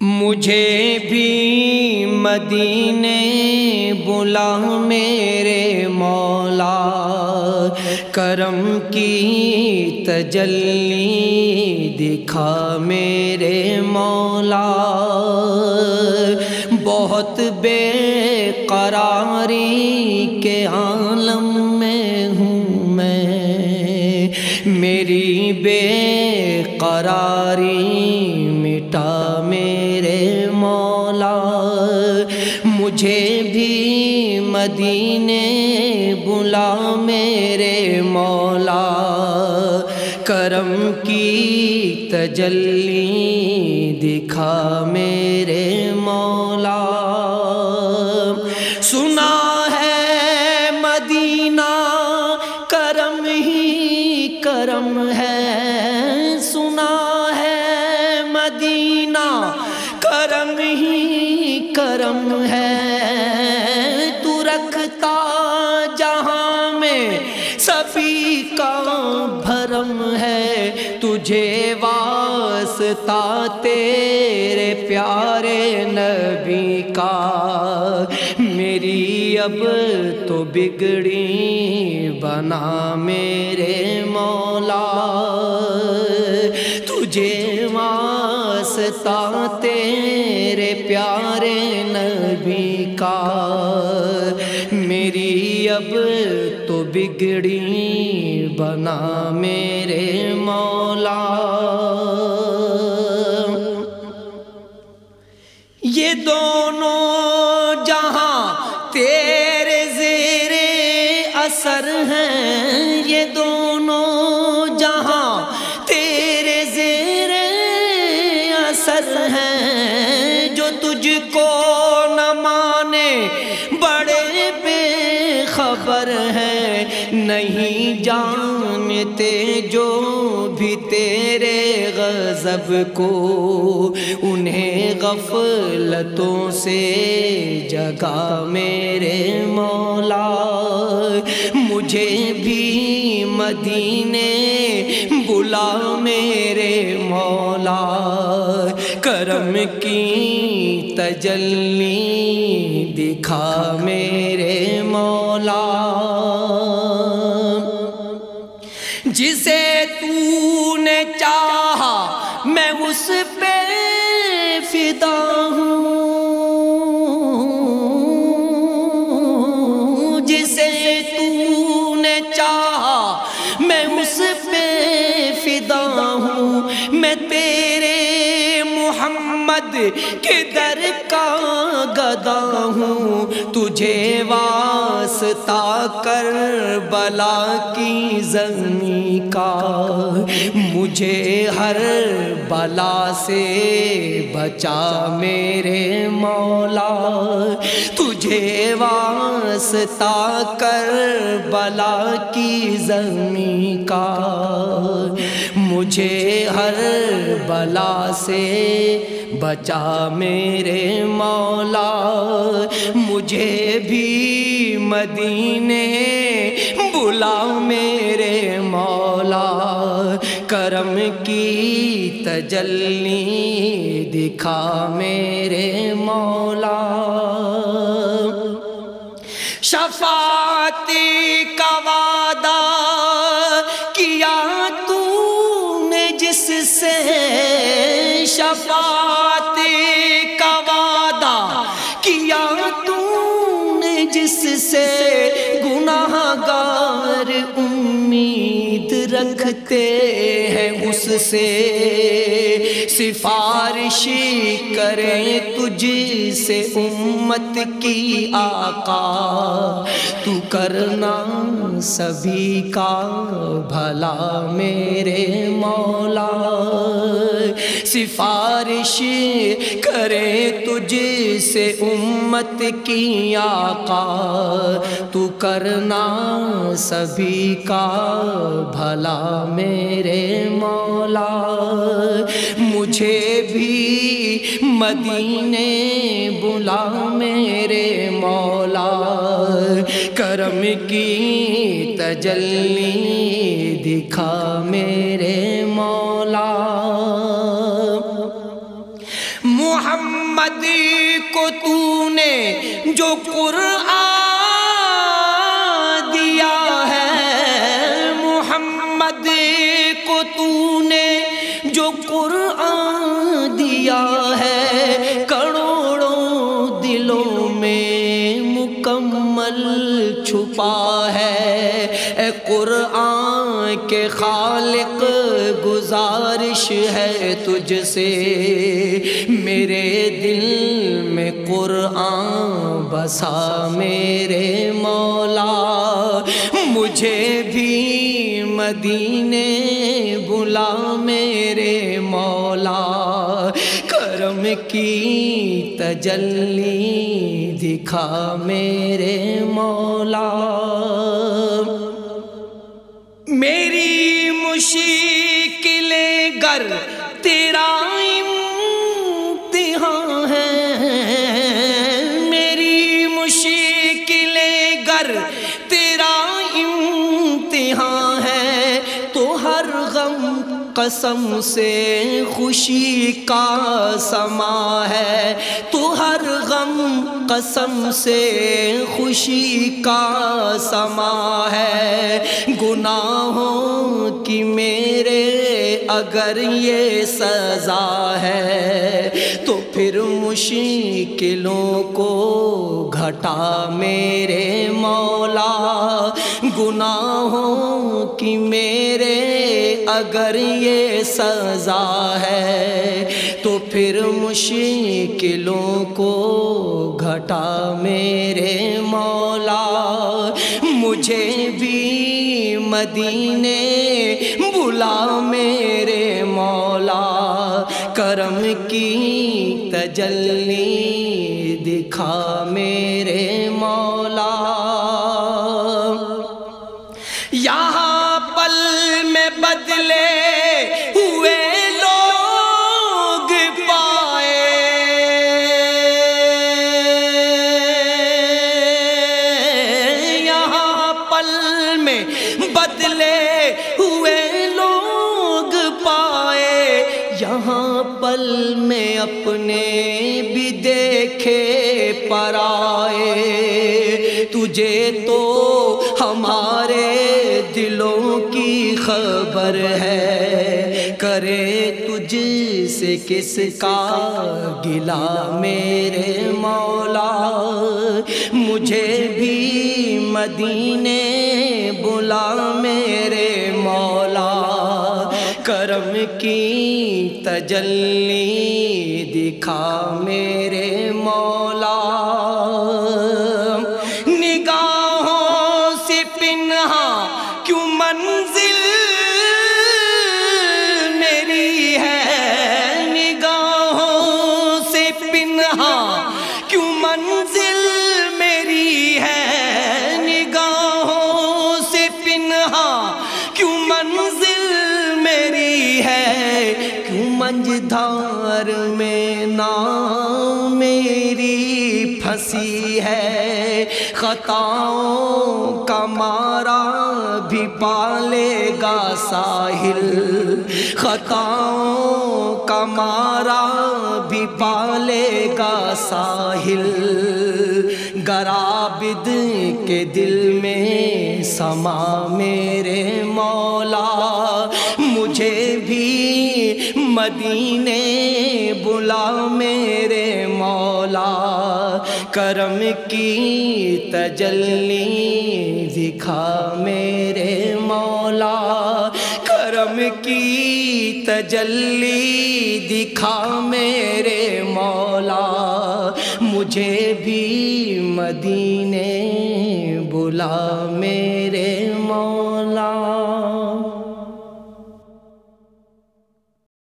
مجھے بھی مدینے بلا میرے مولا، کرم کی تجلی دکھا میرے مولا۔ بہت بے قراری کے عالم میں ہوں میں، میری بے قراری مجھے بھی مدینے بلا میرے مولا کرم کی تجلی دکھا میرے مولا سنا ہے مدینہ کرم ہی کرم ہے بھرم ہے تجھے واسطہ تیرے پیارے نبی کا۔ میری اب تو بگڑی بنا میرے مولا۔ تجھے واسطہ تیرے پیارے نبی کا۔ میری اب تو بگڑی بنا میرے مولا۔ یہ دونوں جہاں تیرے زیر اثر ہیں یہ دونوں جانتے جو بھی تیرے غضب کو، انہیں غفلتوں سے جگا میرے مولا۔ مجھے بھی مدینے بلا میرے مولا۔ کرم کی تجلی دکھا میرے مولا۔ جسے تو نے چاہا، میں اس پہ فدا ہوں۔ جسے تو نے چاہا، میں اس پہ فدا ہوں۔ میں تیرے محمد کے در کا گدا ہوں، تجھے واسطہ کر بلا کی زمین کا۔ مجھے ہر بلا سے بچا میرے مولا۔ تجھے واسطہ کر بلا کی زمین کا۔ مجھے ہر بلا سے بچا میرے مولا۔ مجھے بھی مدینے بلاؤ میرے مولا، کرم کی تجلی دکھا میرے مولا۔ شفاعتی کا وعدہ رکھتے ہیں اس سے سفارش کریں تجھ سے امت کی آقا۔ تو کرنا سبھی کا بھلا میرے مولا۔ سفارش کرے تجھ سے امت کی آقا۔ تو کرنا سبھی کا بھلا میرے مولا۔ مجھے بھی مدینے بلا میرے مولا۔ کرم کی تجلی دکھا میرے محمد کو تو نے جو قرآن مکمل چھپا ہے۔ اے قرآن کے خالق، گزارش ہے تجھ سے۔ میرے دل میں قرآن بسا، میرے مولا، مجھے بھی مدینے بلا، میرے مولا۔ کی تجلی دکھا میرے مولا میری مشکل گر تیرا قسم سے خوشی کا سما ہے، تو ہر غم قسم سے خوشی کا سما ہے۔ گناہوں کی میرے اگر یہ سزا ہے، تو پھر مشکلوں کو گھٹا میرے مولا، گناہوں کی میرے اگر یہ سزا ہے تو پھر مشکلوں کو گھٹا میرے مولا۔ مجھے بھی مدینے بلا میرے مولا، کرم کی تجلی دکھا میرے مولا۔ یہاں پل میں بدلے ہوئے لوگ پائے۔ یہاں پل میں بدلے ہوئے لوگ پائے۔ یہاں پل میں اپنے تجھے تو ہمارے دلوں کی خبر ہے۔ کرے تجھ سے کس کا گلا میرے مولا، مجھے بھی مدینے بلا۔ میرے مولا، کرم کی تجلی دکھا۔ میرے مولا کیوں منجدھار میں نام میری پھنسی ہے۔ خطاؤں کا مارا بھی پالے گا ساحل۔ خطاؤں کا مارا بھی پالے گا ساحل۔ گرابد کے دل میں سما میرے مولا، مجھے مدینے بلا میرے مولا، کرم کی تجلی دکھا میرے مولا۔ کرم کی تجلی دکھا میرے مولا۔ مجھے بھی مدینے بلا میرے